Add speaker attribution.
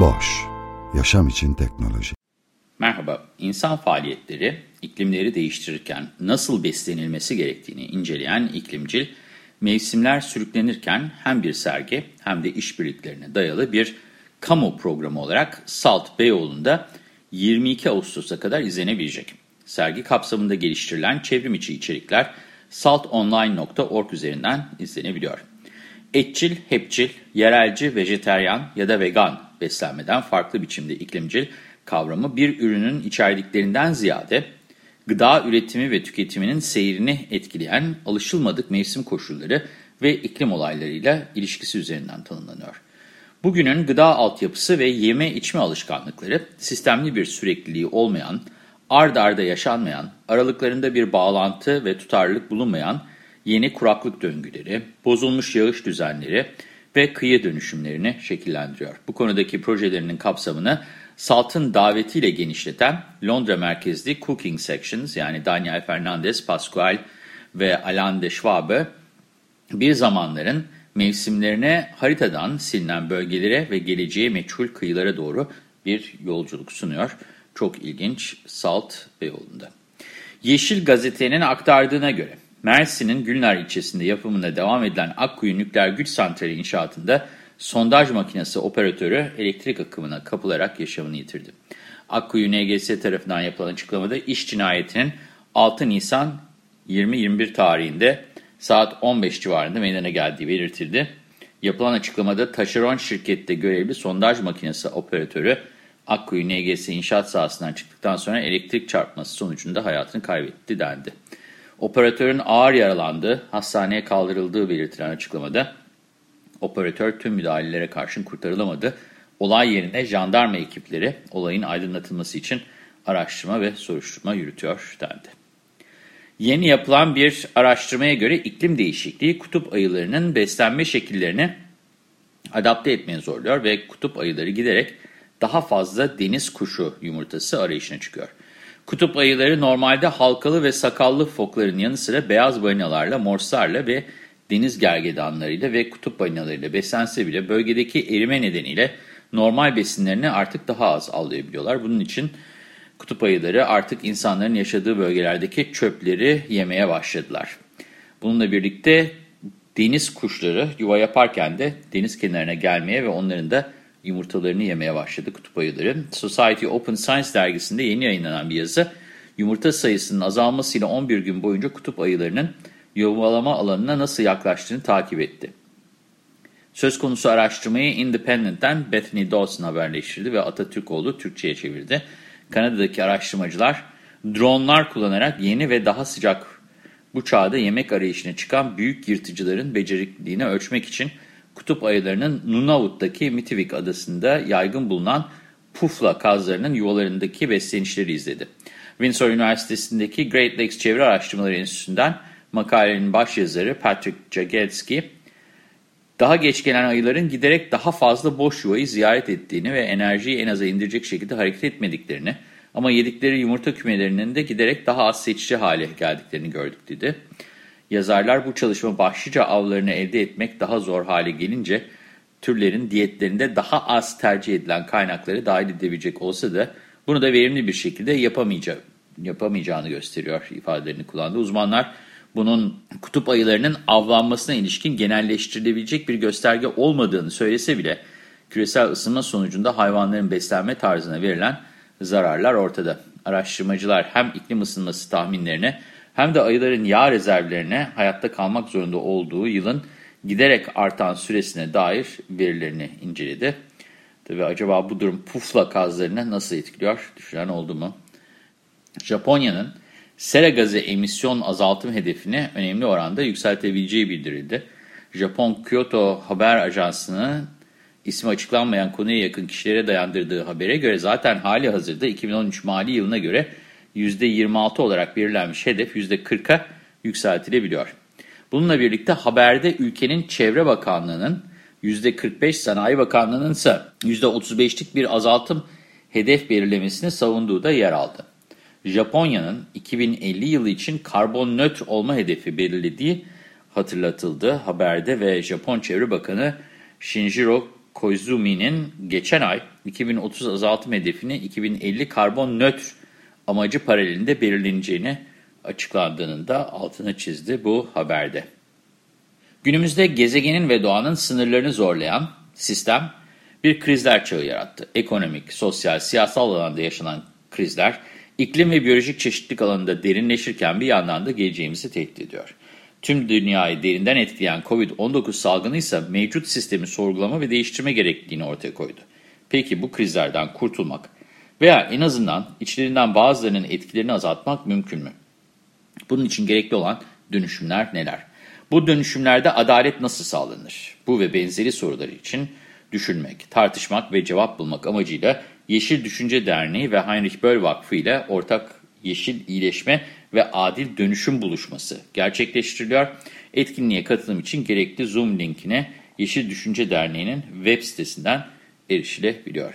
Speaker 1: Boş, yaşam için teknoloji.
Speaker 2: Merhaba, insan faaliyetleri iklimleri değiştirirken nasıl beslenilmesi gerektiğini inceleyen iklimcil, mevsimler sürüklenirken hem bir sergi hem de işbirliklerine dayalı bir kamu programı olarak Salt Beyoğlu'nda 22 Ağustos'a kadar izlenebilecek. Sergi kapsamında geliştirilen çevrim içi içerikler saltonline.org üzerinden izlenebiliyor. Etçil, hepçil, yerelci, vejeteryan ya da vegan beslenmeden farklı biçimde iklimcil kavramı bir ürünün içerdiklerinden ziyade gıda üretimi ve tüketiminin seyrini etkileyen alışılmadık mevsim koşulları ve iklim olaylarıyla ilişkisi üzerinden tanımlanıyor. Bugünün gıda altyapısı ve yeme içme alışkanlıkları sistemli bir sürekliliği olmayan, ard arda yaşanmayan, aralıklarında bir bağlantı ve tutarlılık bulunmayan yeni kuraklık döngüleri, bozulmuş yağış düzenleri ve kıyı dönüşümlerini şekillendiriyor. Bu konudaki projelerinin kapsamını Salt'ın davetiyle genişleten Londra merkezli Cooking Sections yani Daniel Fernandez, Pascual ve Alain de Schwabe bir zamanların mevsimlerine haritadan silinen bölgelere ve geleceğe meçhul kıyılara doğru bir yolculuk sunuyor. Çok ilginç Salt Beyoğlu'nda. Yeşil Gazete'nin aktardığına göre Mersin'in Gülnar ilçesinde yapımına devam edilen Akkuyu Nükleer Güç Santrali inşaatında sondaj makinesi operatörü elektrik akımına kapılarak yaşamını yitirdi. Akkuyu NGS tarafından yapılan açıklamada iş cinayetinin 6 Nisan 2021 tarihinde saat 15 civarında meydana geldiği belirtildi. Yapılan açıklamada taşeron şirkette görevli sondaj makinesi operatörü Akkuyu NGS inşaat sahasından çıktıktan sonra elektrik çarpması sonucunda hayatını kaybetti dendi. Operatörün ağır yaralandığı, hastaneye kaldırıldığı belirtilen açıklamada operatör tüm müdahalelere karşın kurtarılamadı. Olay yerine jandarma ekipleri olayın aydınlatılması için araştırma ve soruşturma yürütüyor dendi. Yeni yapılan bir araştırmaya göre iklim değişikliği kutup ayılarının beslenme şekillerini adapte etmeye zorluyor ve kutup ayıları giderek daha fazla deniz kuşu yumurtası arayışına çıkıyor. Kutup ayıları normalde halkalı ve sakallı fokların yanı sıra beyaz balinalarla, morslarla ve deniz gergedanlarıyla ve kutup balinalarıyla beslense bile bölgedeki erime nedeniyle normal besinlerini artık daha az avlayabiliyorlar. Bunun için kutup ayıları artık insanların yaşadığı bölgelerdeki çöpleri yemeye başladılar. Bununla birlikte deniz kuşları yuva yaparken de deniz kenarına gelmeye ve onların da yumurtalarını yemeye başladı kutup ayıları. Society Open Science dergisinde yeni yayınlanan bir yazı, yumurta sayısının azalmasıyla 11 gün boyunca kutup ayılarının yuvalama alanına nasıl yaklaştığını takip etti. Söz konusu araştırmayı Independent'ten Bethany Dawson haberleştirdi ve Atatürkoğlu Türkçe'ye çevirdi. Kanada'daki araştırmacılar dronlar kullanarak yeni ve daha sıcak bu çağda yemek arayışına çıkan büyük yırtıcıların becerikliliğini ölçmek için kutup ayılarının Nunavut'taki Mitivik adasında yaygın bulunan pufla kazlarının yuvalarındaki beslenişleri izledi. Windsor Üniversitesi'ndeki Great Lakes Çevre Araştırmaları Enstitüsü'nden makalenin başyazarı Patrick Jagelski, daha geç gelen ayıların giderek daha fazla boş yuvayı ziyaret ettiğini ve enerjiyi en aza indirecek şekilde hareket etmediklerini ama yedikleri yumurta kümelerinin de giderek daha az seçici hale geldiklerini gördük dedi. Yazarlar bu çalışma başlıca avlarını elde etmek daha zor hale gelince türlerin diyetlerinde daha az tercih edilen kaynakları dahil edebilecek olsa da bunu da verimli bir şekilde yapamayacak, yapamayacağını gösteriyor ifadelerini kullandı. Uzmanlar bunun kutup ayılarının avlanmasına ilişkin genelleştirilebilecek bir gösterge olmadığını söylese bile küresel ısınma sonucunda hayvanların beslenme tarzına verilen zararlar ortada. Araştırmacılar hem iklim ısınması tahminlerine hem de ayıların yağ rezervlerine hayatta kalmak zorunda olduğu yılın giderek artan süresine dair verilerini inceledi. Tabi acaba bu durum pufla kazlarını nasıl etkiliyor? Düşünen oldu mu? Japonya'nın sera gazı emisyon azaltım hedefini önemli oranda yükseltebileceği bildirildi. Japon Kyoto Haber Ajansı'nın ismi açıklanmayan konuya yakın kişilere dayandırdığı habere göre zaten hali hazırda 2013 mali yılına göre %26 olarak belirlenmiş hedef %40'a yükseltilebiliyor. Bununla birlikte haberde ülkenin Çevre Bakanlığı'nın %45, Sanayi Bakanlığı'nın ise %35'lik bir azaltım hedef belirlemesini savunduğu da yer aldı. Japonya'nın 2050 yılı için karbon nötr olma hedefi belirlediği hatırlatıldı haberde ve Japon Çevre Bakanı Shinjiro Koizumi'nin geçen ay 2030 azaltım hedefini 2050 karbon nötr amacı paralelinde belirleneceğini açıklandığının da altını çizdi bu haberde. Günümüzde gezegenin ve doğanın sınırlarını zorlayan sistem bir krizler çağı yarattı. Ekonomik, sosyal, siyasal alanda yaşanan krizler iklim ve biyolojik çeşitlilik alanında derinleşirken bir yandan da geleceğimizi tehdit ediyor. Tüm dünyayı derinden etkileyen COVID-19 salgını ise mevcut sistemi sorgulama ve değiştirme gerektiğini ortaya koydu. Peki bu krizlerden kurtulmak veya en azından içlerinden bazılarının etkilerini azaltmak mümkün mü? Bunun için gerekli olan dönüşümler neler? Bu dönüşümlerde adalet nasıl sağlanır? Bu ve benzeri sorular için düşünmek, tartışmak ve cevap bulmak amacıyla Yeşil Düşünce Derneği ve Heinrich Böll Vakfı ile ortak Yeşil İyileşme ve Adil Dönüşüm buluşması gerçekleştiriliyor. Etkinliğe katılım için gerekli Zoom linkine Yeşil Düşünce Derneği'nin web sitesinden erişilebiliyor.